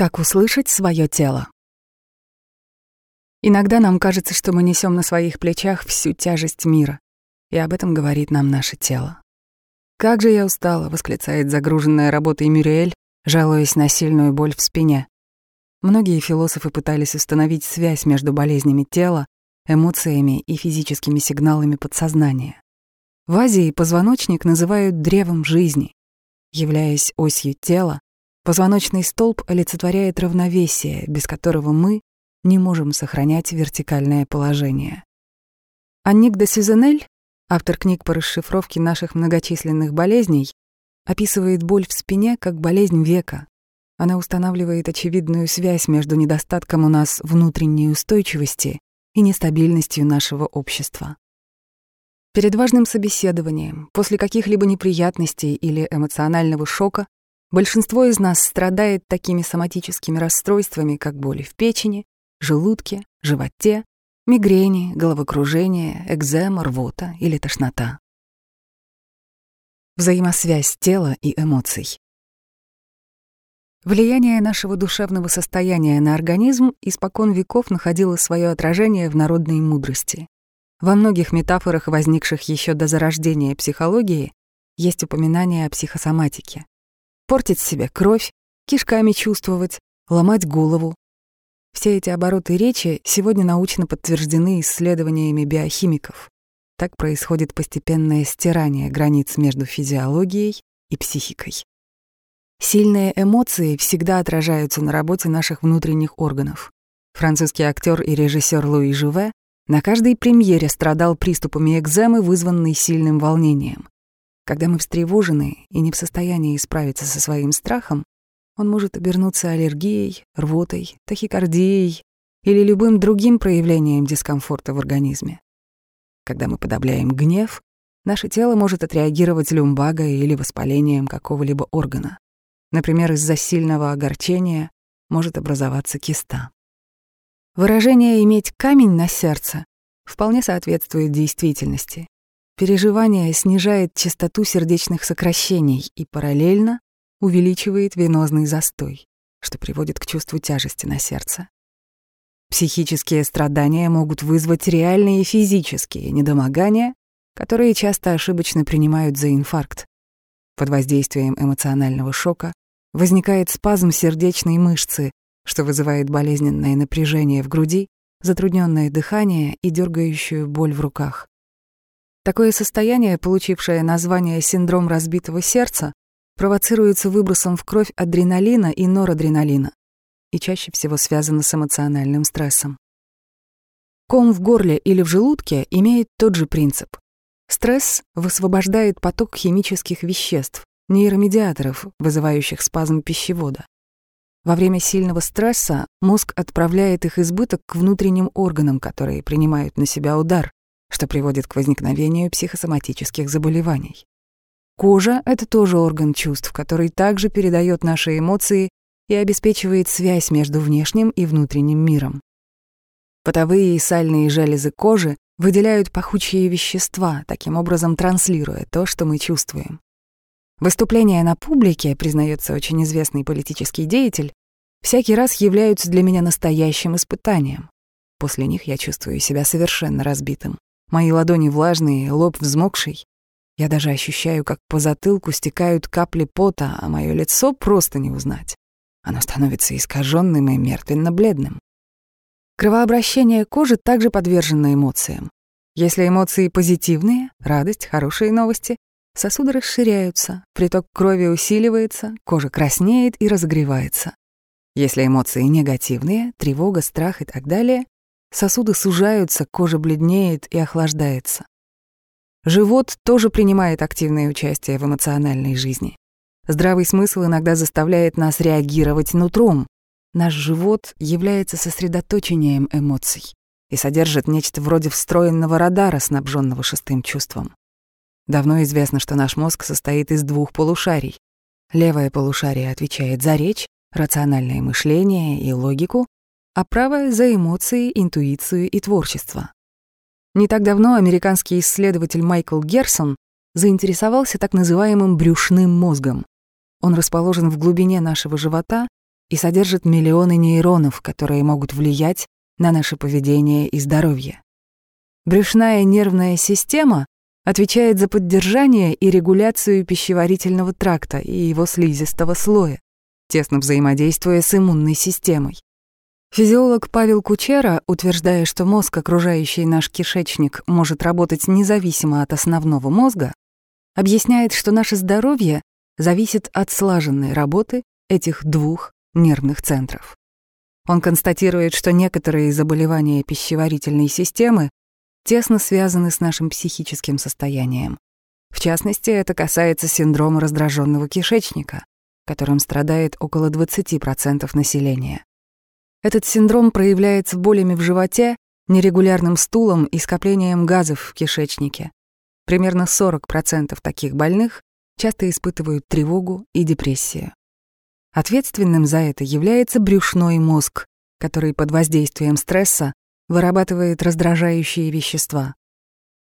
Как услышать свое тело? Иногда нам кажется, что мы несем на своих плечах всю тяжесть мира, и об этом говорит нам наше тело. «Как же я устала!» — восклицает загруженная работой Мюриэль, жалуясь на сильную боль в спине. Многие философы пытались установить связь между болезнями тела, эмоциями и физическими сигналами подсознания. В Азии позвоночник называют древом жизни. Являясь осью тела, Позвоночный столб олицетворяет равновесие, без которого мы не можем сохранять вертикальное положение. Анник де Сюзенель, автор книг по расшифровке наших многочисленных болезней, описывает боль в спине как болезнь века. Она устанавливает очевидную связь между недостатком у нас внутренней устойчивости и нестабильностью нашего общества. Перед важным собеседованием, после каких-либо неприятностей или эмоционального шока, Большинство из нас страдает такими соматическими расстройствами, как боли в печени, желудке, животе, мигрени, головокружение, экзема, рвота или тошнота. Взаимосвязь тела и эмоций. Влияние нашего душевного состояния на организм испокон веков находило свое отражение в народной мудрости. Во многих метафорах, возникших еще до зарождения психологии, есть упоминание о психосоматике портить себе кровь, кишками чувствовать, ломать голову. Все эти обороты речи сегодня научно подтверждены исследованиями биохимиков. Так происходит постепенное стирание границ между физиологией и психикой. Сильные эмоции всегда отражаются на работе наших внутренних органов. Французский актер и режиссер Луи Жуве на каждой премьере страдал приступами экземы, вызванной сильным волнением. Когда мы встревожены и не в состоянии справиться со своим страхом, он может обернуться аллергией, рвотой, тахикардией или любым другим проявлением дискомфорта в организме. Когда мы подавляем гнев, наше тело может отреагировать люмбагой или воспалением какого-либо органа. Например, из-за сильного огорчения может образоваться киста. Выражение «иметь камень на сердце» вполне соответствует действительности, Переживание снижает частоту сердечных сокращений и параллельно увеличивает венозный застой, что приводит к чувству тяжести на сердце. Психические страдания могут вызвать реальные физические недомогания, которые часто ошибочно принимают за инфаркт. Под воздействием эмоционального шока возникает спазм сердечной мышцы, что вызывает болезненное напряжение в груди, затрудненное дыхание и дергающую боль в руках. Такое состояние, получившее название синдром разбитого сердца, провоцируется выбросом в кровь адреналина и норадреналина и чаще всего связано с эмоциональным стрессом. Ком в горле или в желудке имеет тот же принцип. Стресс высвобождает поток химических веществ, нейромедиаторов, вызывающих спазм пищевода. Во время сильного стресса мозг отправляет их избыток к внутренним органам, которые принимают на себя удар, что приводит к возникновению психосоматических заболеваний. Кожа — это тоже орган чувств, который также передает наши эмоции и обеспечивает связь между внешним и внутренним миром. Потовые и сальные железы кожи выделяют пахучие вещества, таким образом транслируя то, что мы чувствуем. Выступления на публике, признается очень известный политический деятель, всякий раз являются для меня настоящим испытанием. После них я чувствую себя совершенно разбитым. Мои ладони влажные, лоб взмокший. Я даже ощущаю, как по затылку стекают капли пота, а мое лицо просто не узнать. Оно становится искаженным и мертвенно-бледным. Кровообращение кожи также подвержено эмоциям. Если эмоции позитивные, радость, хорошие новости, сосуды расширяются, приток крови усиливается, кожа краснеет и разогревается. Если эмоции негативные, тревога, страх и так далее, Сосуды сужаются, кожа бледнеет и охлаждается. Живот тоже принимает активное участие в эмоциональной жизни. Здравый смысл иногда заставляет нас реагировать нутром. Наш живот является сосредоточением эмоций и содержит нечто вроде встроенного радара, снабженного шестым чувством. Давно известно, что наш мозг состоит из двух полушарий. Левое полушарие отвечает за речь, рациональное мышление и логику, а правая — за эмоции, интуицию и творчество. Не так давно американский исследователь Майкл Герсон заинтересовался так называемым брюшным мозгом. Он расположен в глубине нашего живота и содержит миллионы нейронов, которые могут влиять на наше поведение и здоровье. Брюшная нервная система отвечает за поддержание и регуляцию пищеварительного тракта и его слизистого слоя, тесно взаимодействуя с иммунной системой. Физиолог Павел Кучера, утверждая, что мозг, окружающий наш кишечник, может работать независимо от основного мозга, объясняет, что наше здоровье зависит от слаженной работы этих двух нервных центров. Он констатирует, что некоторые заболевания пищеварительной системы тесно связаны с нашим психическим состоянием. В частности, это касается синдрома раздраженного кишечника, которым страдает около 20% населения. Этот синдром проявляется болями в животе, нерегулярным стулом и скоплением газов в кишечнике. Примерно 40% таких больных часто испытывают тревогу и депрессию. Ответственным за это является брюшной мозг, который под воздействием стресса вырабатывает раздражающие вещества.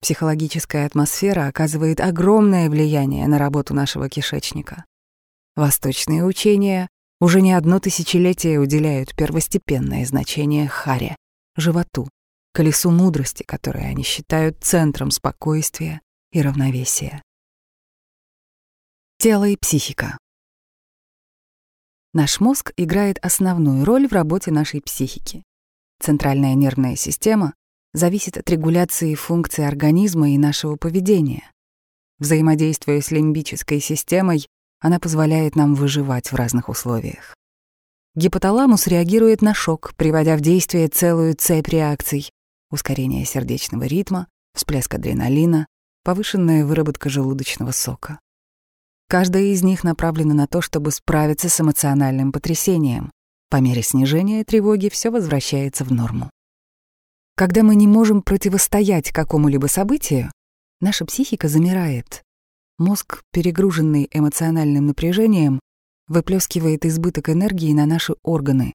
Психологическая атмосфера оказывает огромное влияние на работу нашего кишечника. Восточные учения уже не одно тысячелетие уделяют первостепенное значение харе, животу, колесу мудрости, которое они считают центром спокойствия и равновесия. Тело и психика. Наш мозг играет основную роль в работе нашей психики. Центральная нервная система зависит от регуляции функций организма и нашего поведения. Взаимодействуя с лимбической системой, она позволяет нам выживать в разных условиях. Гипоталамус реагирует на шок, приводя в действие целую цепь реакций. Ускорение сердечного ритма, всплеск адреналина, повышенная выработка желудочного сока. Каждая из них направлена на то, чтобы справиться с эмоциональным потрясением. По мере снижения тревоги все возвращается в норму. Когда мы не можем противостоять какому-либо событию, наша психика замирает, Мозг, перегруженный эмоциональным напряжением, выплескивает избыток энергии на наши органы,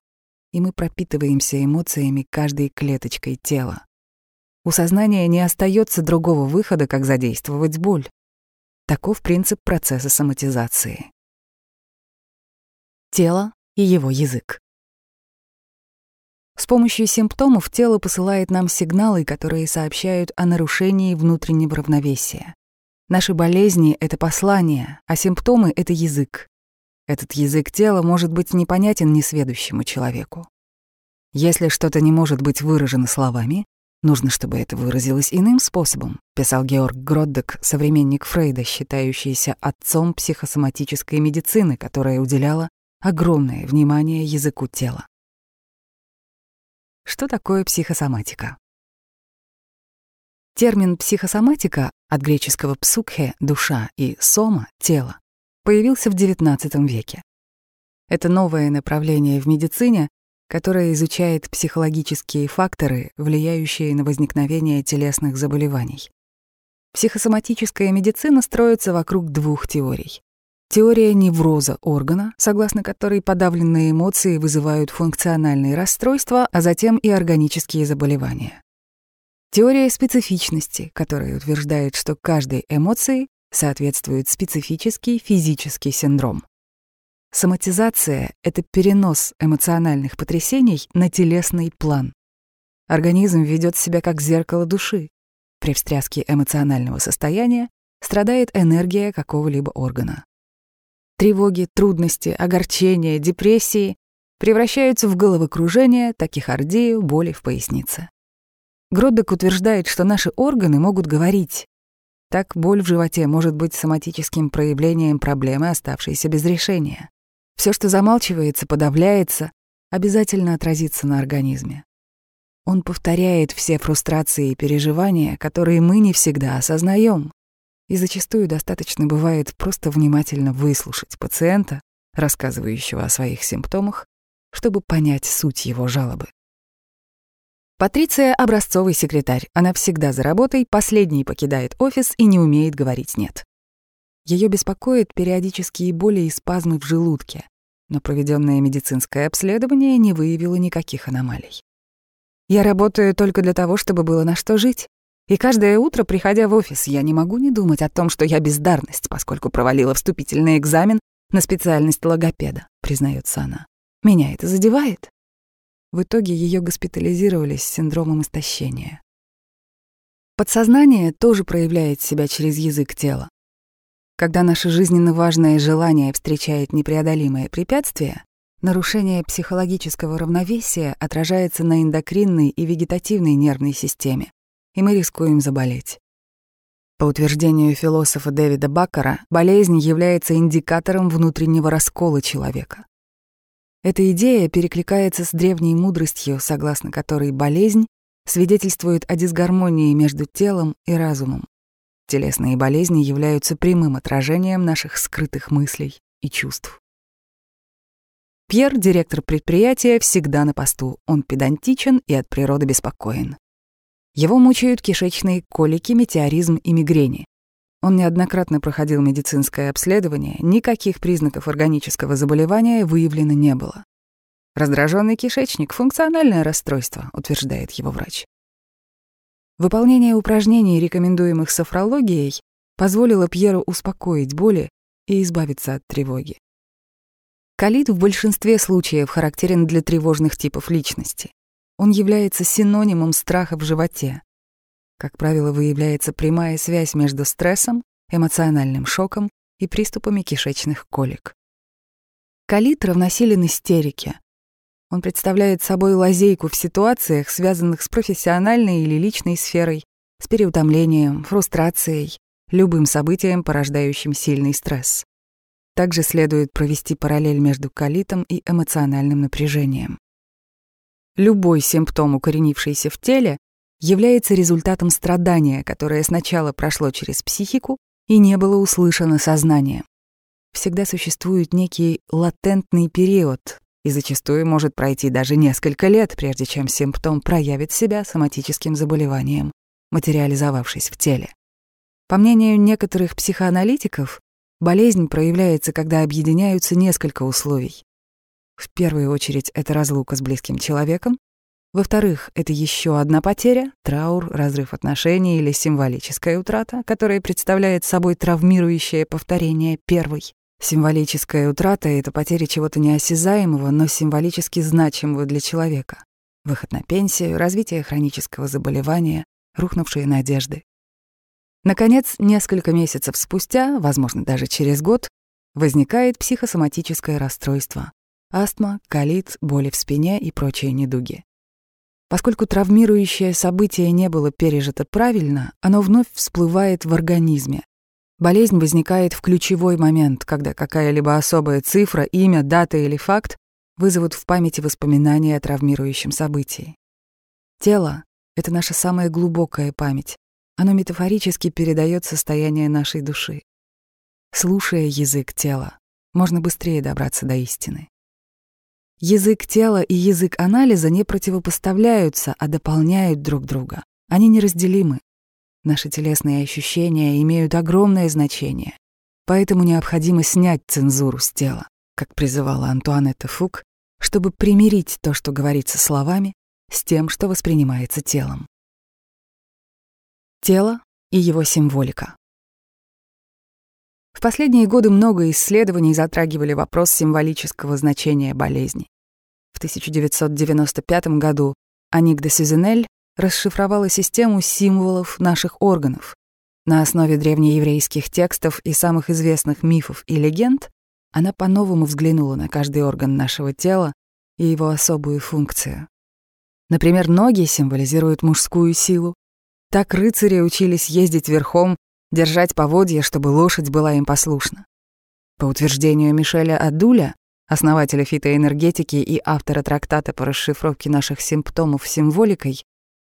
и мы пропитываемся эмоциями каждой клеточкой тела. У сознания не остается другого выхода, как задействовать боль. Таков принцип процесса соматизации. Тело и его язык. С помощью симптомов тело посылает нам сигналы, которые сообщают о нарушении внутреннего равновесия. Наши болезни — это послание, а симптомы — это язык. Этот язык тела может быть непонятен несведущему человеку. Если что-то не может быть выражено словами, нужно, чтобы это выразилось иным способом, писал Георг Гроддек, современник Фрейда, считающийся отцом психосоматической медицины, которая уделяла огромное внимание языку тела. Что такое психосоматика? Термин «психосоматика» от греческого «псукхе» — душа и «сома» — тело появился в XIX веке. Это новое направление в медицине, которое изучает психологические факторы, влияющие на возникновение телесных заболеваний. Психосоматическая медицина строится вокруг двух теорий. Теория невроза органа, согласно которой подавленные эмоции вызывают функциональные расстройства, а затем и органические заболевания. Теория специфичности, которая утверждает, что каждой эмоции соответствует специфический физический синдром. Соматизация — это перенос эмоциональных потрясений на телесный план. Организм ведет себя как зеркало души. При встряске эмоционального состояния страдает энергия какого-либо органа. Тревоги, трудности, огорчения, депрессии превращаются в головокружение, тахикардию, боли в пояснице. Гроддек утверждает, что наши органы могут говорить. Так боль в животе может быть соматическим проявлением проблемы, оставшейся без решения. Все, что замалчивается, подавляется, обязательно отразится на организме. Он повторяет все фрустрации и переживания, которые мы не всегда осознаем. И зачастую достаточно бывает просто внимательно выслушать пациента, рассказывающего о своих симптомах, чтобы понять суть его жалобы. Патриция — образцовый секретарь. Она всегда за работой, последний покидает офис и не умеет говорить «нет». Ее беспокоит периодические боли и спазмы в желудке, но проведенное медицинское обследование не выявило никаких аномалий. Я работаю только для того, чтобы было на что жить. И каждое утро, приходя в офис, я не могу не думать о том, что я бездарность, поскольку провалила вступительный экзамен на специальность логопеда, признается она. Меня это задевает. В итоге ее госпитализировали с синдромом истощения. Подсознание тоже проявляет себя через язык тела. Когда наше жизненно важное желание встречает непреодолимое препятствие, нарушение психологического равновесия отражается на эндокринной и вегетативной нервной системе, и мы рискуем заболеть. По утверждению философа Дэвида Баккара, болезнь является индикатором внутреннего раскола человека. Эта идея перекликается с древней мудростью, согласно которой болезнь свидетельствует о дисгармонии между телом и разумом. Телесные болезни являются прямым отражением наших скрытых мыслей и чувств. Пьер, директор предприятия, всегда на посту. Он педантичен и от природы беспокоен. Его мучают кишечные колики, метеоризм и мигрени. Он неоднократно проходил медицинское обследование, никаких признаков органического заболевания выявлено не было. Раздраженный кишечник — функциональное расстройство, утверждает его врач. Выполнение упражнений, рекомендуемых софрологией, позволило Пьеру успокоить боли и избавиться от тревоги. Калит в большинстве случаев характерен для тревожных типов личности. Он является синонимом страха в животе, как правило, выявляется прямая связь между стрессом, эмоциональным шоком и приступами кишечных колик. Колит равносилен истерике. Он представляет собой лазейку в ситуациях, связанных с профессиональной или личной сферой, с переутомлением, фрустрацией, любым событием, порождающим сильный стресс. Также следует провести параллель между колитом и эмоциональным напряжением. Любой симптом, укоренившийся в теле, является результатом страдания, которое сначала прошло через психику и не было услышано сознанием. Всегда существует некий латентный период, и зачастую может пройти даже несколько лет, прежде чем симптом проявит себя соматическим заболеванием, материализовавшись в теле. По мнению некоторых психоаналитиков, болезнь проявляется, когда объединяются несколько условий. В первую очередь это разлука с близким человеком, во-вторых, это еще одна потеря, траур, разрыв отношений или символическая утрата, которая представляет собой травмирующее повторение первой. Символическая утрата — это потеря чего-то неосязаемого, но символически значимого для человека. Выход на пенсию, развитие хронического заболевания, рухнувшие надежды. Наконец, несколько месяцев спустя, возможно, даже через год, возникает психосоматическое расстройство. Астма, колит, боли в спине и прочие недуги. Поскольку травмирующее событие не было пережито правильно, оно вновь всплывает в организме. Болезнь возникает в ключевой момент, когда какая-либо особая цифра, имя, дата или факт вызовут в памяти воспоминания о травмирующем событии. Тело — это наша самая глубокая память. Оно метафорически передает состояние нашей души. Слушая язык тела, можно быстрее добраться до истины. Язык тела и язык анализа не противопоставляются, а дополняют друг друга. Они неразделимы. Наши телесные ощущения имеют огромное значение. Поэтому необходимо снять цензуру с тела, как призывала Антуанетта Фук, чтобы примирить то, что говорится словами, с тем, что воспринимается телом. Тело и его символика. В последние годы много исследований затрагивали вопрос символического значения болезни. В 1995 году Аник де Сюзенель расшифровала систему символов наших органов. На основе древнееврейских текстов и самых известных мифов и легенд она по-новому взглянула на каждый орган нашего тела и его особую функцию. Например, ноги символизируют мужскую силу. Так рыцари учились ездить верхом держать поводья, чтобы лошадь была им послушна. По утверждению Мишеля Адуля, основателя фитоэнергетики и автора трактата по расшифровке наших симптомов символикой,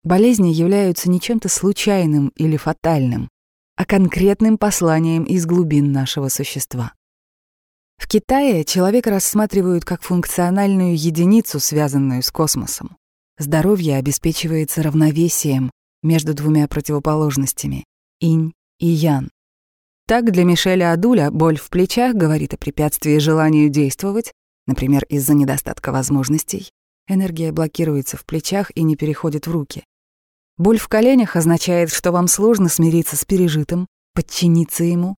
болезни являются не чем-то случайным или фатальным, а конкретным посланием из глубин нашего существа. В Китае человека рассматривают как функциональную единицу, связанную с космосом. Здоровье обеспечивается равновесием между двумя противоположностями — инь и Ян. Так для Мишеля Адуля боль в плечах говорит о препятствии желанию действовать, например, из-за недостатка возможностей. Энергия блокируется в плечах и не переходит в руки. Боль в коленях означает, что вам сложно смириться с пережитым, подчиниться ему.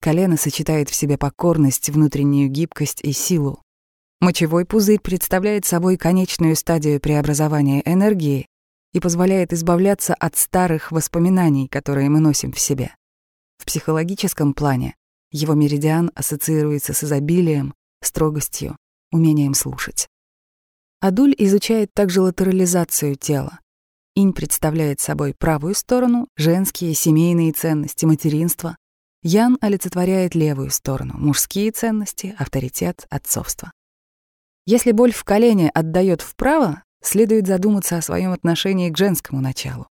Колено сочетает в себе покорность, внутреннюю гибкость и силу. Мочевой пузырь представляет собой конечную стадию преобразования энергии и позволяет избавляться от старых воспоминаний, которые мы носим в себе. В психологическом плане его меридиан ассоциируется с изобилием, строгостью, умением слушать. Адуль изучает также латерализацию тела. Инь представляет собой правую сторону, женские, семейные ценности, материнство. Ян олицетворяет левую сторону, мужские ценности, авторитет, отцовство. Если боль в колене отдает вправо, следует задуматься о своем отношении к женскому началу.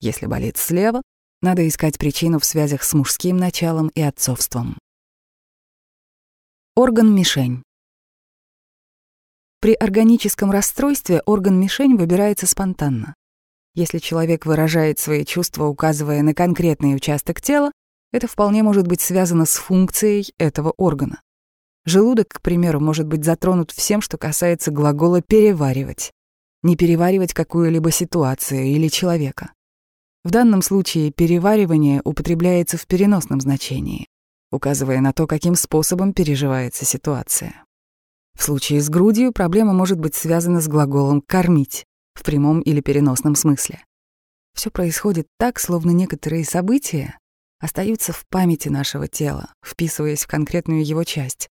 Если болит слева, надо искать причину в связях с мужским началом и отцовством. Орган-мишень. При органическом расстройстве орган-мишень выбирается спонтанно. Если человек выражает свои чувства, указывая на конкретный участок тела, это вполне может быть связано с функцией этого органа. Желудок, к примеру, может быть затронут всем, что касается глагола «переваривать». Не переваривать какую-либо ситуацию или человека. В данном случае переваривание употребляется в переносном значении, указывая на то, каким способом переживается ситуация. В случае с грудью проблема может быть связана с глаголом «кормить» в прямом или переносном смысле. Все происходит так, словно некоторые события остаются в памяти нашего тела, вписываясь в конкретную его часть.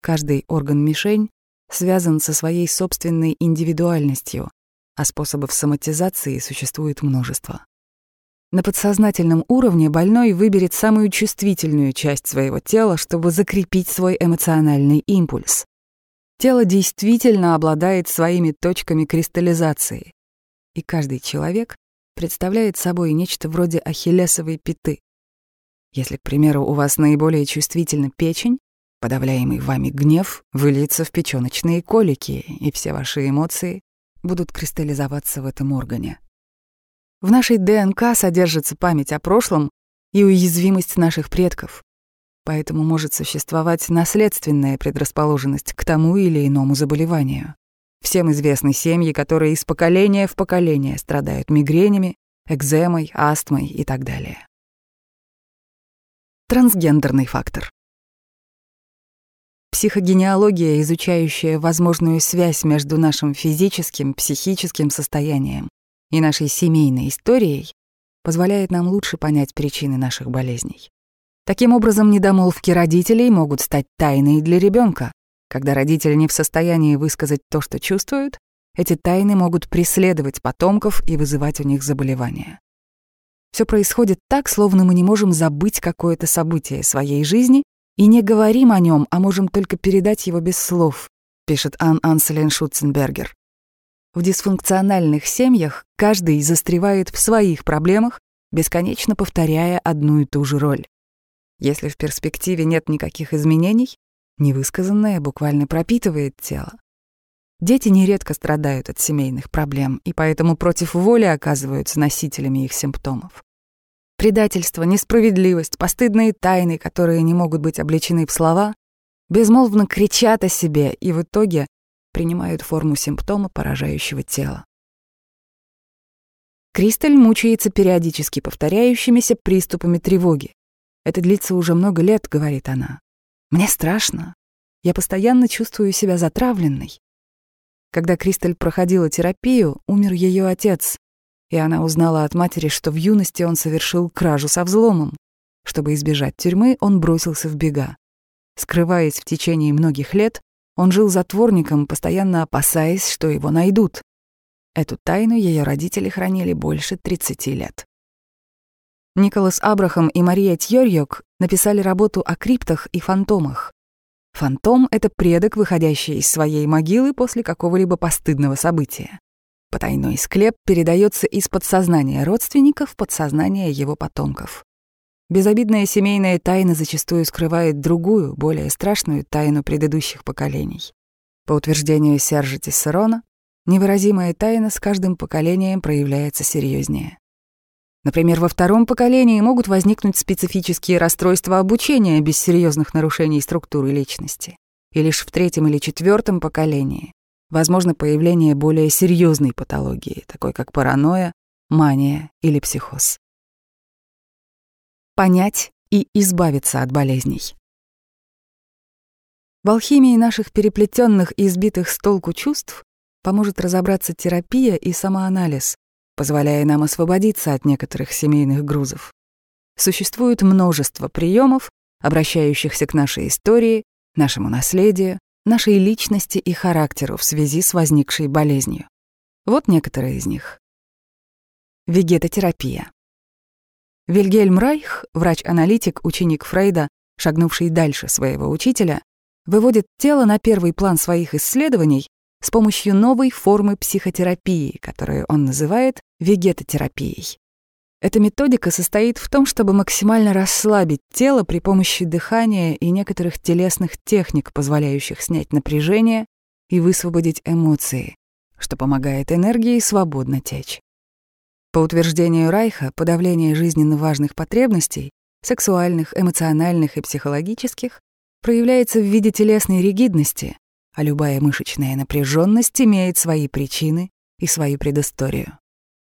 Каждый орган-мишень связан со своей собственной индивидуальностью, а способов соматизации существует множество. На подсознательном уровне больной выберет самую чувствительную часть своего тела, чтобы закрепить свой эмоциональный импульс. Тело действительно обладает своими точками кристаллизации, и каждый человек представляет собой нечто вроде ахиллесовой пяты. Если, к примеру, у вас наиболее чувствительна печень, подавляемый вами гнев выльется в печёночные колики, и все ваши эмоции будут кристаллизоваться в этом органе. В нашей ДНК содержится память о прошлом и уязвимость наших предков. Поэтому может существовать наследственная предрасположенность к тому или иному заболеванию. Всем известны семьи, которые из поколения в поколение страдают мигренями, экземой, астмой и так далее. Трансгендерный фактор. Психогенеалогия, изучающая возможную связь между нашим физическим, психическим состоянием и нашей семейной историей, позволяет нам лучше понять причины наших болезней. Таким образом, недомолвки родителей могут стать тайной для ребенка. Когда родители не в состоянии высказать то, что чувствуют, эти тайны могут преследовать потомков и вызывать у них заболевания. Все происходит так, словно мы не можем забыть какое-то событие своей жизни и не говорим о нем, а можем только передать его без слов, пишет Ан Анселен Шутценбергер. В дисфункциональных семьях каждый застревает в своих проблемах, бесконечно повторяя одну и ту же роль. Если в перспективе нет никаких изменений, невысказанное буквально пропитывает тело. Дети нередко страдают от семейных проблем и поэтому против воли оказываются носителями их симптомов. Предательство, несправедливость, постыдные тайны, которые не могут быть облечены в слова, безмолвно кричат о себе и в итоге принимают форму симптома поражающего тела. Кристаль мучается периодически повторяющимися приступами тревоги. Это длится уже много лет, говорит она. Мне страшно. Я постоянно чувствую себя затравленной. Когда Кристаль проходила терапию, умер ее отец, и она узнала от матери, что в юности он совершил кражу со взломом. Чтобы избежать тюрьмы, он бросился в бега. Скрываясь в течение многих лет, он жил затворником, постоянно опасаясь, что его найдут. Эту тайну ее родители хранили больше 30 лет. Николас Абрахам и Мария Тьорьёк написали работу о криптах и фантомах. Фантом — это предок, выходящий из своей могилы после какого-либо постыдного события. Потайной склеп передается из подсознания родственников в подсознание его потомков. Безобидная семейная тайна зачастую скрывает другую, более страшную тайну предыдущих поколений. По утверждению Сержа Тессерона, невыразимая тайна с каждым поколением проявляется серьезнее. Например, во втором поколении могут возникнуть специфические расстройства обучения без серьезных нарушений структуры личности. И лишь в третьем или четвертом поколении возможно появление более серьезной патологии, такой как паранойя, мания или психоз. Понять и избавиться от болезней. В алхимии наших переплетенных и избитых с толку чувств поможет разобраться терапия и самоанализ, позволяя нам освободиться от некоторых семейных грузов. Существует множество приемов, обращающихся к нашей истории, нашему наследию, нашей личности и характеру в связи с возникшей болезнью. Вот некоторые из них. Вегетотерапия. Вильгельм Райх, врач-аналитик, ученик Фрейда, шагнувший дальше своего учителя, выводит тело на первый план своих исследований с помощью новой формы психотерапии, которую он называет вегетотерапией. Эта методика состоит в том, чтобы максимально расслабить тело при помощи дыхания и некоторых телесных техник, позволяющих снять напряжение и высвободить эмоции, что помогает энергии свободно течь. По утверждению Райха, подавление жизненно важных потребностей, сексуальных, эмоциональных и психологических, проявляется в виде телесной ригидности, а любая мышечная напряженность имеет свои причины и свою предысторию.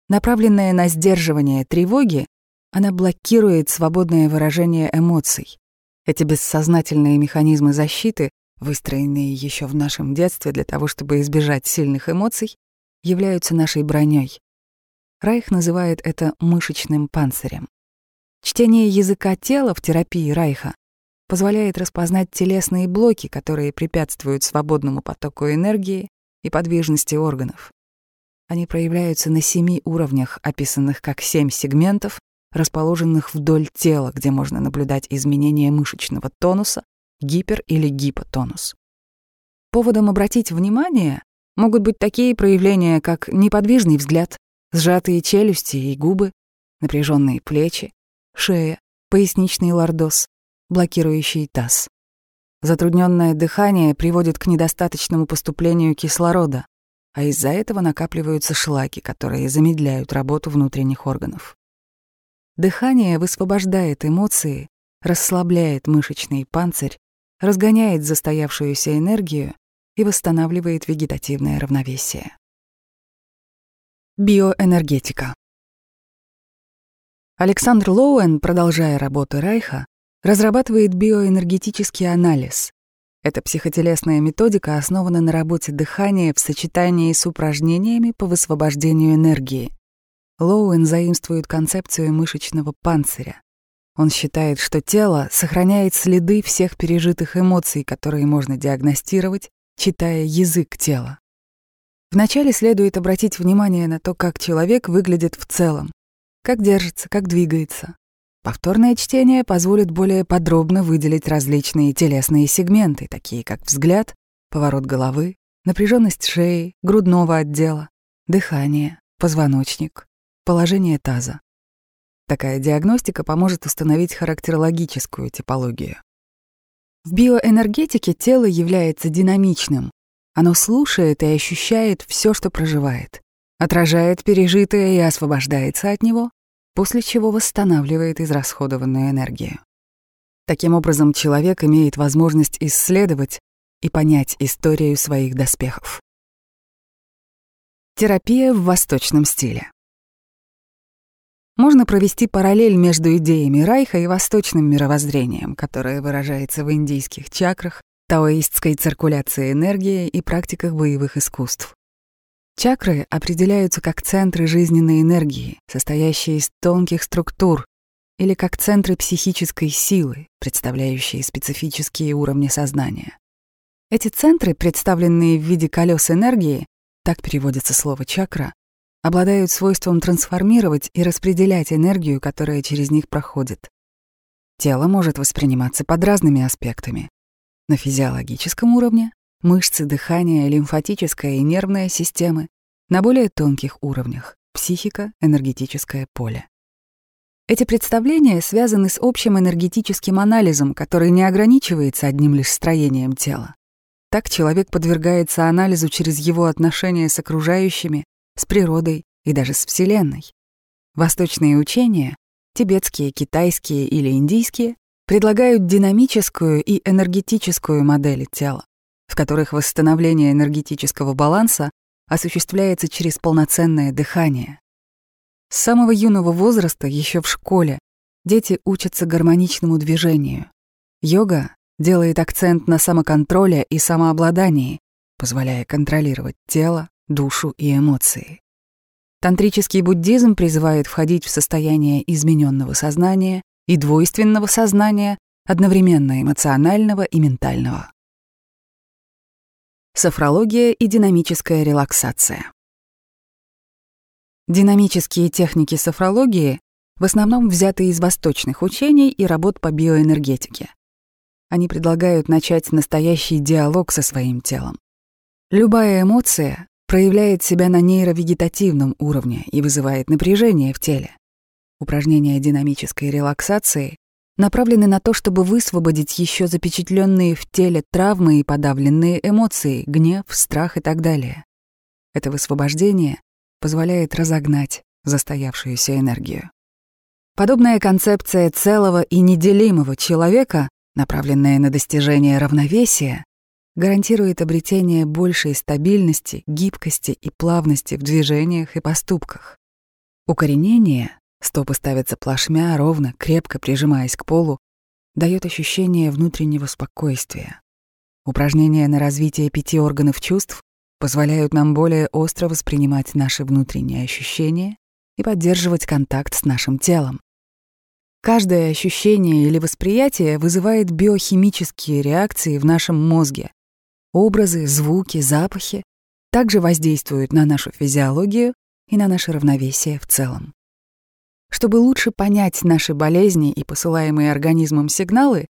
Направленная на сдерживание тревоги, она блокирует свободное выражение эмоций. Эти бессознательные механизмы защиты, выстроенные еще в нашем детстве для того, чтобы избежать сильных эмоций, являются нашей броней, Райх называет это мышечным панцирем. Чтение языка тела в терапии Райха позволяет распознать телесные блоки, которые препятствуют свободному потоку энергии и подвижности органов. Они проявляются на семи уровнях, описанных как семь сегментов, расположенных вдоль тела, где можно наблюдать изменения мышечного тонуса, гипер- или гипотонус. Поводом обратить внимание могут быть такие проявления, как неподвижный взгляд, Сжатые челюсти и губы, напряженные плечи, шея, поясничный лордоз, блокирующий таз. Затрудненное дыхание приводит к недостаточному поступлению кислорода, а из-за этого накапливаются шлаки, которые замедляют работу внутренних органов. Дыхание высвобождает эмоции, расслабляет мышечный панцирь, разгоняет застоявшуюся энергию и восстанавливает вегетативное равновесие. Биоэнергетика. Александр Лоуэн, продолжая работы Райха, разрабатывает биоэнергетический анализ. Эта психотелесная методика основана на работе дыхания в сочетании с упражнениями по высвобождению энергии. Лоуэн заимствует концепцию мышечного панциря. Он считает, что тело сохраняет следы всех пережитых эмоций, которые можно диагностировать, читая язык тела. Вначале следует обратить внимание на то, как человек выглядит в целом, как держится, как двигается. Повторное чтение позволит более подробно выделить различные телесные сегменты, такие как взгляд, поворот головы, напряженность шеи, грудного отдела, дыхание, позвоночник, положение таза. Такая диагностика поможет установить характерологическую типологию. В биоэнергетике тело является динамичным, оно слушает и ощущает все, что проживает, отражает пережитое и освобождается от него, после чего восстанавливает израсходованную энергию. Таким образом, человек имеет возможность исследовать и понять историю своих доспехов. Терапия в восточном стиле. Можно провести параллель между идеями Райха и восточным мировоззрением, которое выражается в индийских чакрах, таоистской циркуляции энергии и практиках боевых искусств. Чакры определяются как центры жизненной энергии, состоящие из тонких структур, или как центры психической силы, представляющие специфические уровни сознания. Эти центры, представленные в виде колес энергии, так переводится слово чакра, обладают свойством трансформировать и распределять энергию, которая через них проходит. Тело может восприниматься под разными аспектами, на физиологическом уровне — мышцы, дыхание, лимфатическая и нервная системы, на более тонких уровнях — психика, энергетическое поле. Эти представления связаны с общим энергетическим анализом, который не ограничивается одним лишь строением тела. Так человек подвергается анализу через его отношения с окружающими, с природой и даже с Вселенной. Восточные учения — тибетские, китайские или индийские предлагают динамическую и энергетическую модели тела, в которых восстановление энергетического баланса осуществляется через полноценное дыхание. С самого юного возраста, еще в школе, дети учатся гармоничному движению. Йога делает акцент на самоконтроле и самообладании, позволяя контролировать тело, душу и эмоции. Тантрический буддизм призывает входить в состояние измененного сознания и двойственного сознания, одновременно эмоционального и ментального. Софрология и динамическая релаксация. Динамические техники софрологии в основном взяты из восточных учений и работ по биоэнергетике. Они предлагают начать настоящий диалог со своим телом. Любая эмоция проявляет себя на нейровегетативном уровне и вызывает напряжение в теле. Упражнения динамической релаксации направлены на то, чтобы высвободить еще запечатленные в теле травмы и подавленные эмоции, гнев, страх и так далее. Это высвобождение позволяет разогнать застоявшуюся энергию. Подобная концепция целого и неделимого человека, направленная на достижение равновесия, гарантирует обретение большей стабильности, гибкости и плавности в движениях и поступках. Укоренение, стопы ставятся плашмя, ровно, крепко прижимаясь к полу, дает ощущение внутреннего спокойствия. Упражнения на развитие пяти органов чувств позволяют нам более остро воспринимать наши внутренние ощущения и поддерживать контакт с нашим телом. Каждое ощущение или восприятие вызывает биохимические реакции в нашем мозге, Образы, звуки, запахи также воздействуют на нашу физиологию и на наше равновесие в целом. Чтобы лучше понять наши болезни и посылаемые организмом сигналы,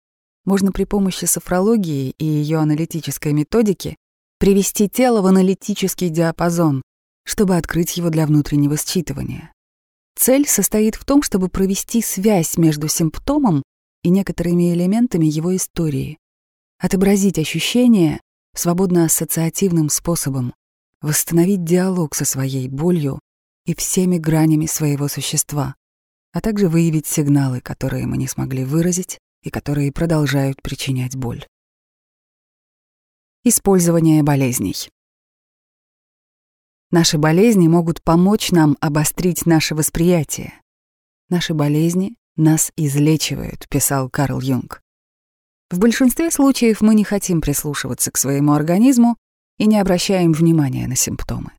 можно при помощи софрологии и ее аналитической методики привести тело в аналитический диапазон, чтобы открыть его для внутреннего считывания. Цель состоит в том, чтобы провести связь между симптомом и некоторыми элементами его истории, отобразить ощущения свободно-ассоциативным способом восстановить диалог со своей болью и всеми гранями своего существа, а также выявить сигналы, которые мы не смогли выразить и которые продолжают причинять боль. Использование болезней. Наши болезни могут помочь нам обострить наше восприятие. Наши болезни нас излечивают, писал Карл Юнг. В большинстве случаев мы не хотим прислушиваться к своему организму и не обращаем внимания на симптомы.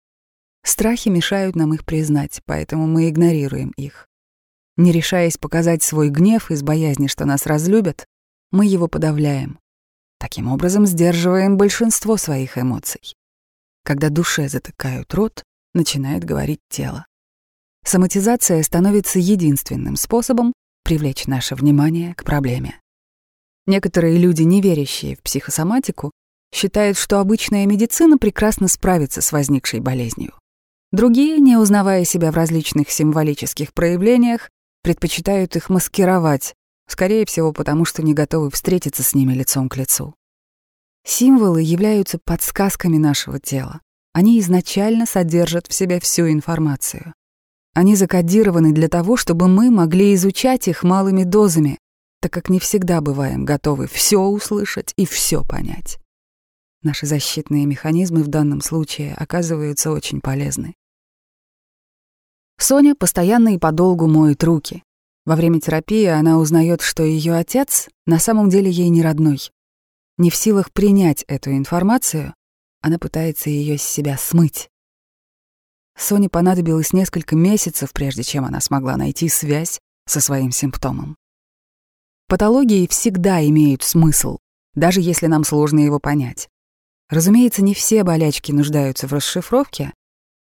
Страхи мешают нам их признать, поэтому мы игнорируем их. Не решаясь показать свой гнев из боязни, что нас разлюбят, мы его подавляем. Таким образом сдерживаем большинство своих эмоций. Когда душе затыкают рот, начинает говорить тело. Соматизация становится единственным способом привлечь наше внимание к проблеме. Некоторые люди, не верящие в психосоматику, считают, что обычная медицина прекрасно справится с возникшей болезнью. Другие, не узнавая себя в различных символических проявлениях, предпочитают их маскировать, скорее всего потому, что не готовы встретиться с ними лицом к лицу. Символы являются подсказками нашего тела. Они изначально содержат в себе всю информацию. Они закодированы для того, чтобы мы могли изучать их малыми дозами, так как не всегда бываем готовы все услышать и все понять. Наши защитные механизмы в данном случае оказываются очень полезны. Соня постоянно и подолгу моет руки. Во время терапии она узнает, что ее отец на самом деле ей не родной. Не в силах принять эту информацию, она пытается ее с себя смыть. Соне понадобилось несколько месяцев, прежде чем она смогла найти связь со своим симптомом. Патологии всегда имеют смысл, даже если нам сложно его понять. Разумеется, не все болячки нуждаются в расшифровке.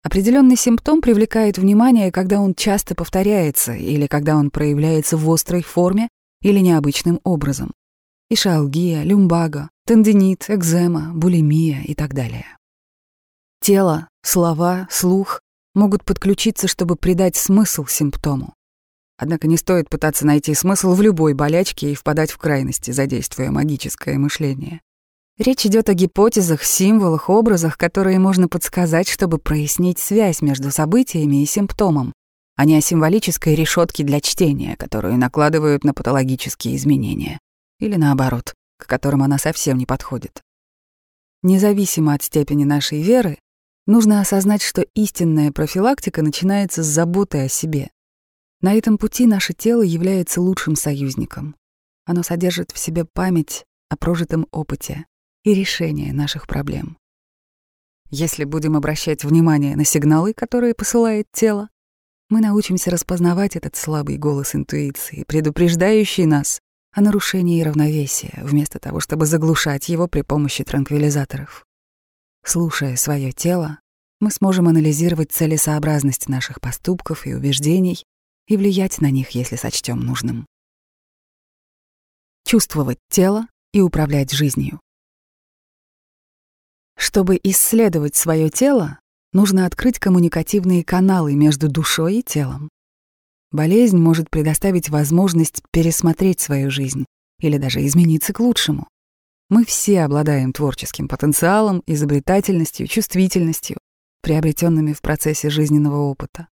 Определенный симптом привлекает внимание, когда он часто повторяется или когда он проявляется в острой форме или необычным образом. Ишалгия, люмбага, тендинит, экзема, булимия и так далее. Тело, слова, слух могут подключиться, чтобы придать смысл симптому. Однако не стоит пытаться найти смысл в любой болячке и впадать в крайности, задействуя магическое мышление. Речь идет о гипотезах, символах, образах, которые можно подсказать, чтобы прояснить связь между событиями и симптомом, а не о символической решетке для чтения, которую накладывают на патологические изменения. Или наоборот, к которым она совсем не подходит. Независимо от степени нашей веры, нужно осознать, что истинная профилактика начинается с заботы о себе. На этом пути наше тело является лучшим союзником. Оно содержит в себе память о прожитом опыте и решении наших проблем. Если будем обращать внимание на сигналы, которые посылает тело, мы научимся распознавать этот слабый голос интуиции, предупреждающий нас о нарушении равновесия, вместо того, чтобы заглушать его при помощи транквилизаторов. Слушая свое тело, мы сможем анализировать целесообразность наших поступков и убеждений и влиять на них, если сочтем нужным. Чувствовать тело и управлять жизнью. Чтобы исследовать свое тело, нужно открыть коммуникативные каналы между душой и телом. Болезнь может предоставить возможность пересмотреть свою жизнь или даже измениться к лучшему. Мы все обладаем творческим потенциалом, изобретательностью, чувствительностью, приобретенными в процессе жизненного опыта.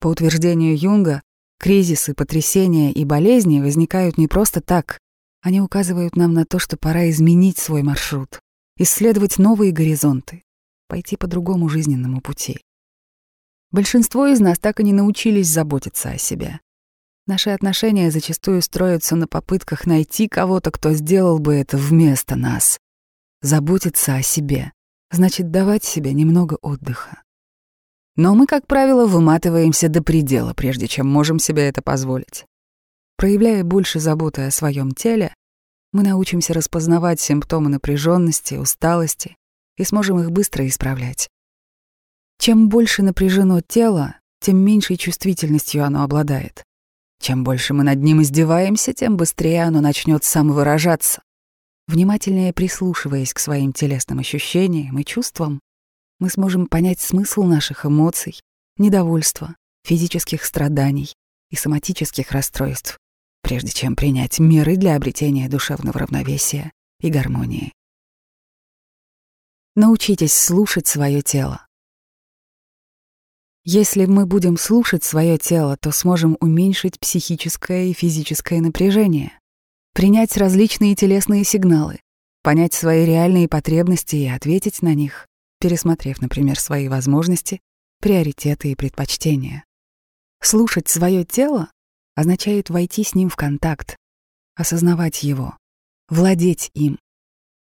По утверждению Юнга, кризисы, потрясения и болезни возникают не просто так. Они указывают нам на то, что пора изменить свой маршрут, исследовать новые горизонты, пойти по другому жизненному пути. Большинство из нас так и не научились заботиться о себе. Наши отношения зачастую строятся на попытках найти кого-то, кто сделал бы это вместо нас. Заботиться о себе значит давать себе немного отдыха. Но мы, как правило, выматываемся до предела, прежде чем можем себе это позволить. Проявляя больше заботы о своем теле, мы научимся распознавать симптомы напряженности, усталости и сможем их быстро исправлять. Чем больше напряжено тело, тем меньшей чувствительностью оно обладает. Чем больше мы над ним издеваемся, тем быстрее оно начнет самовыражаться. Внимательнее прислушиваясь к своим телесным ощущениям и чувствам, мы сможем понять смысл наших эмоций, недовольства, физических страданий и соматических расстройств, прежде чем принять меры для обретения душевного равновесия и гармонии. Научитесь слушать свое тело. Если мы будем слушать свое тело, то сможем уменьшить психическое и физическое напряжение, принять различные телесные сигналы, понять свои реальные потребности и ответить на них, пересмотрев, например, свои возможности, приоритеты и предпочтения. Слушать свое тело означает войти с ним в контакт, осознавать его, владеть им,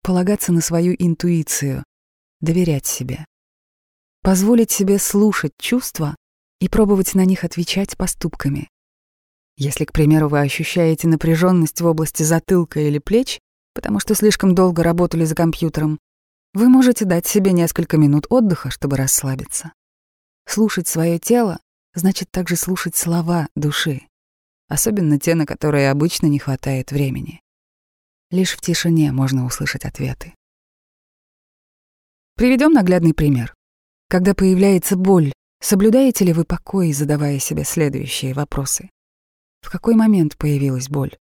полагаться на свою интуицию, доверять себе. Позволить себе слушать чувства и пробовать на них отвечать поступками. Если, к примеру, вы ощущаете напряженность в области затылка или плеч, потому что слишком долго работали за компьютером, вы можете дать себе несколько минут отдыха, чтобы расслабиться. Слушать свое тело значит также слушать слова души особенно те, на которые обычно не хватает времени. Лишь в тишине можно услышать ответы. Приведем наглядный пример. Когда появляется боль, соблюдаете ли вы покой, задавая себе следующие вопросы? В какой момент появилась боль?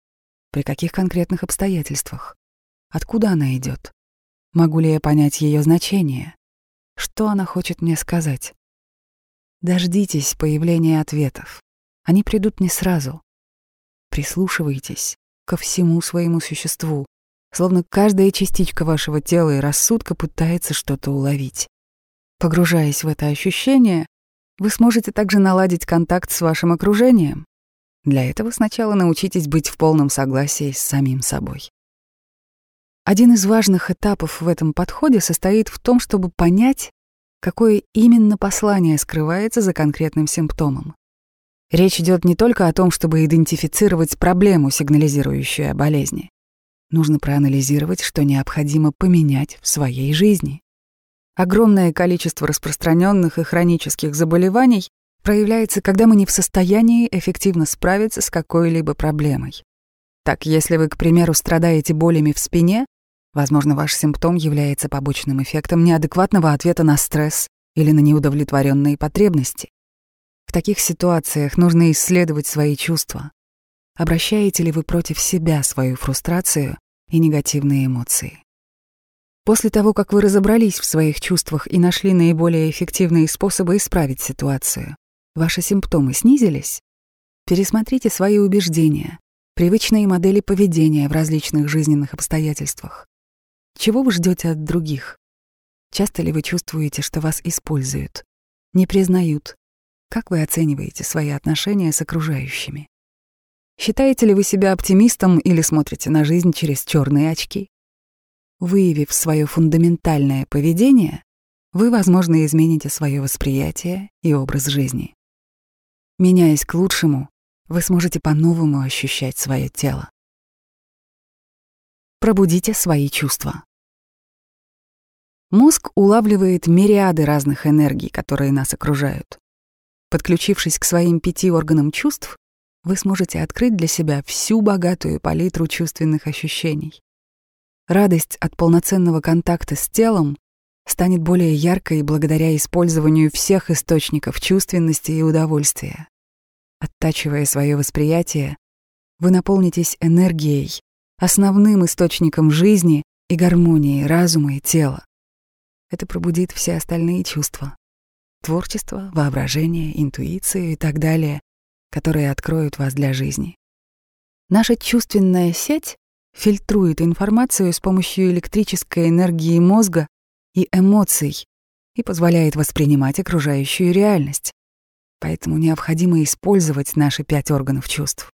При каких конкретных обстоятельствах? Откуда она идет? Могу ли я понять ее значение? Что она хочет мне сказать? Дождитесь появления ответов. Они придут не сразу. Прислушивайтесь ко всему своему существу, словно каждая частичка вашего тела и рассудка пытается что-то уловить. Погружаясь в это ощущение, вы сможете также наладить контакт с вашим окружением. Для этого сначала научитесь быть в полном согласии с самим собой. Один из важных этапов в этом подходе состоит в том, чтобы понять, какое именно послание скрывается за конкретным симптомом. Речь идет не только о том, чтобы идентифицировать проблему, сигнализирующую о болезни. Нужно проанализировать, что необходимо поменять в своей жизни. Огромное количество распространенных и хронических заболеваний проявляется, когда мы не в состоянии эффективно справиться с какой-либо проблемой. Так, если вы, к примеру, страдаете болями в спине, возможно, ваш симптом является побочным эффектом неадекватного ответа на стресс или на неудовлетворенные потребности. Таких ситуациях нужно исследовать свои чувства. Обращаете ли вы против себя свою фрустрацию и негативные эмоции? После того, как вы разобрались в своих чувствах и нашли наиболее эффективные способы исправить ситуацию, ваши симптомы снизились? Пересмотрите свои убеждения, привычные модели поведения в различных жизненных обстоятельствах. Чего вы ждете от других? Часто ли вы чувствуете, что вас используют, не признают как вы оцениваете свои отношения с окружающими? Считаете ли вы себя оптимистом или смотрите на жизнь через черные очки? Выявив свое фундаментальное поведение, вы, возможно, измените свое восприятие и образ жизни. Меняясь к лучшему, вы сможете по-новому ощущать свое тело. Пробудите свои чувства. Мозг улавливает мириады разных энергий, которые нас окружают. Подключившись к своим пяти органам чувств, вы сможете открыть для себя всю богатую палитру чувственных ощущений. Радость от полноценного контакта с телом станет более яркой благодаря использованию всех источников чувственности и удовольствия. Оттачивая свое восприятие, вы наполнитесь энергией, основным источником жизни и гармонии разума и тела. Это пробудит все остальные чувства — творчество, воображение, интуицию и так далее, которые откроют вас для жизни. Наша чувственная сеть фильтрует информацию с помощью электрической энергии мозга и эмоций и позволяет воспринимать окружающую реальность. Поэтому необходимо использовать наши пять органов чувств.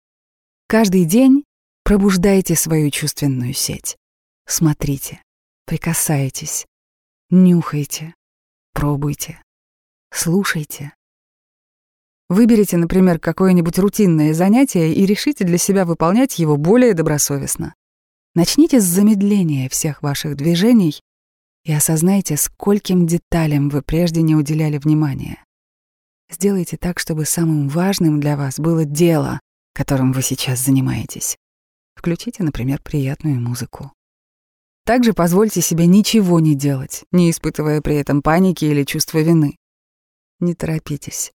Каждый день пробуждайте свою чувственную сеть. Смотрите, прикасайтесь, нюхайте, пробуйте, слушайте. Выберите, например, какое-нибудь рутинное занятие и решите для себя выполнять его более добросовестно. Начните с замедления всех ваших движений и осознайте, скольким деталям вы прежде не уделяли внимания. Сделайте так, чтобы самым важным для вас было дело, которым вы сейчас занимаетесь. Включите, например, приятную музыку. Также позвольте себе ничего не делать, не испытывая при этом паники или чувства вины. Не торопитесь.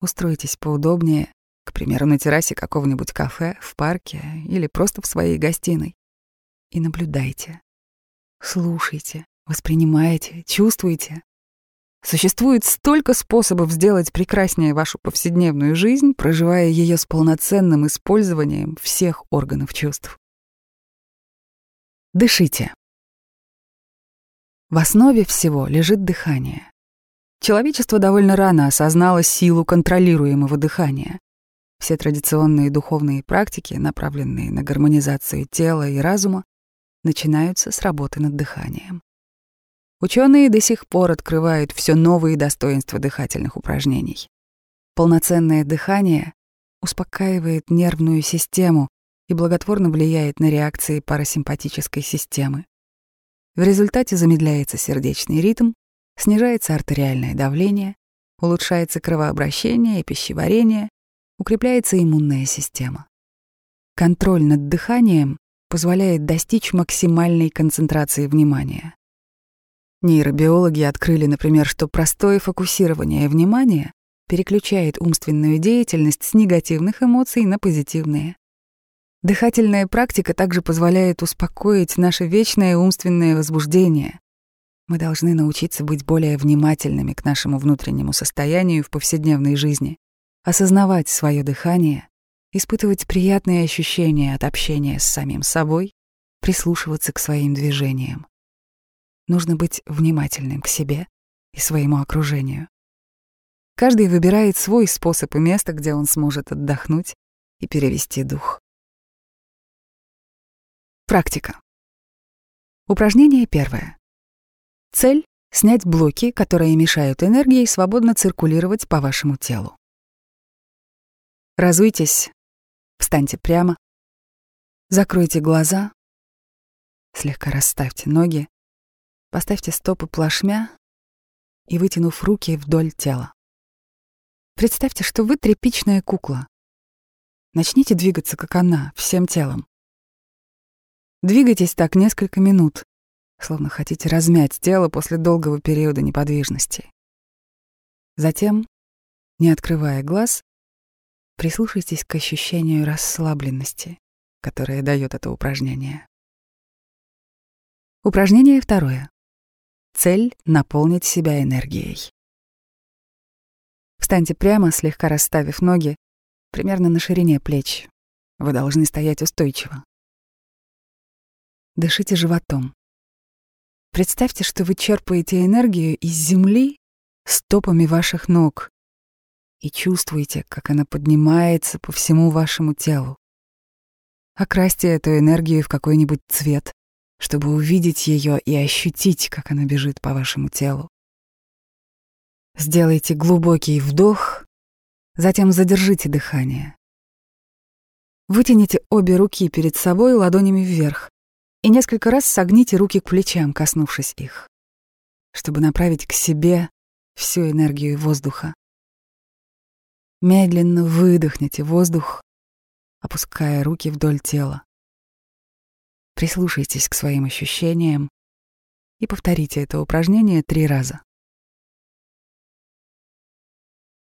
Устройтесь поудобнее, к примеру, на террасе какого-нибудь кафе, в парке или просто в своей гостиной и наблюдайте. Слушайте, воспринимайте, чувствуйте. Существует столько способов сделать прекраснее вашу повседневную жизнь, проживая ее с полноценным использованием всех органов чувств. Дышите. В основе всего лежит дыхание. Человечество довольно рано осознало силу контролируемого дыхания. Все традиционные духовные практики, направленные на гармонизацию тела и разума, начинаются с работы над дыханием. Ученые до сих пор открывают все новые достоинства дыхательных упражнений. Полноценное дыхание успокаивает нервную систему и благотворно влияет на реакции парасимпатической системы. В результате замедляется сердечный ритм, снижается артериальное давление, улучшается кровообращение и пищеварение, укрепляется иммунная система. Контроль над дыханием позволяет достичь максимальной концентрации внимания. Нейробиологи открыли, например, что простое фокусирование внимания переключает умственную деятельность с негативных эмоций на позитивные. Дыхательная практика также позволяет успокоить наше вечное умственное возбуждение. Мы должны научиться быть более внимательными к нашему внутреннему состоянию в повседневной жизни, осознавать свое дыхание испытывать приятные ощущения от общения с самим собой, прислушиваться к своим движениям. Нужно быть внимательным к себе и своему окружению. Каждый выбирает свой способ и место, где он сможет отдохнуть и перевести дух. Практика. Упражнение первое. Цель — снять блоки, которые мешают энергии свободно циркулировать по вашему телу. Разуйтесь, Встаньте прямо. Закройте глаза. Слегка расставьте ноги. Поставьте стопы плашмя и вытянув руки вдоль тела. Представьте, что вы тряпичная кукла. Начните двигаться, как она, всем телом. Двигайтесь так несколько минут, словно хотите размять тело после долгого периода неподвижности. Затем, не открывая глаз, Прислушайтесь к ощущению расслабленности, которое дает это упражнение. Упражнение второе. Цель — наполнить себя энергией. Встаньте прямо, слегка расставив ноги, примерно на ширине плеч. Вы должны стоять устойчиво. Дышите животом. Представьте, что вы черпаете энергию из земли стопами ваших ног, и чувствуете, как она поднимается по всему вашему телу. Окрасьте эту энергию в какой-нибудь цвет, чтобы увидеть ее и ощутить, как она бежит по вашему телу. Сделайте глубокий вдох, затем задержите дыхание. Вытяните обе руки перед собой ладонями вверх и несколько раз согните руки к плечам, коснувшись их, чтобы направить к себе всю энергию воздуха. Медленно выдохните воздух, опуская руки вдоль тела. Прислушайтесь к своим ощущениям и повторите это упражнение три раза.